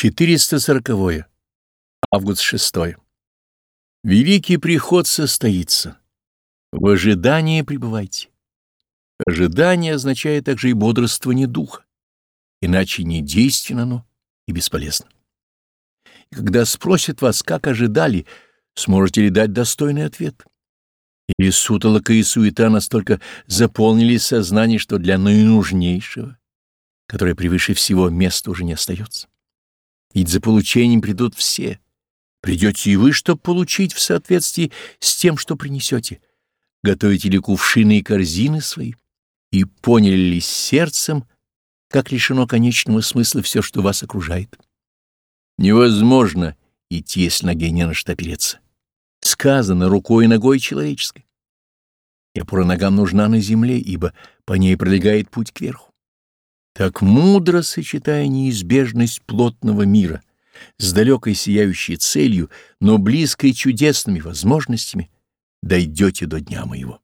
440. -е. Август 6. Великий приход состоится. В ожидании пребывайте. Ожидание означает также и бодрствование духа, иначе не действенно оно и бесполезно. И когда спросят вас, как ожидали, сможете ли дать достойный ответ? Или сутолока и суета настолько заполнили сознание, что для наинужнейшего, которое превыше всего места уже не остается? Ведь за получением придут все. Придете и вы, чтобы получить в соответствии с тем, что принесете. Готовите ли кувшины и корзины свои? И поняли ли сердцем, как лишено конечного смысла все, что вас окружает? Невозможно идти, если ноге не на что опереться. Сказано рукой и ногой человеческой. И опора ногам нужна на земле, ибо по ней пролегает путь кверху. Так мудро сочетая неизбежность плотного мира с далекой сияющей целью, но близкой чудесными возможностями, дойдете до дня моего.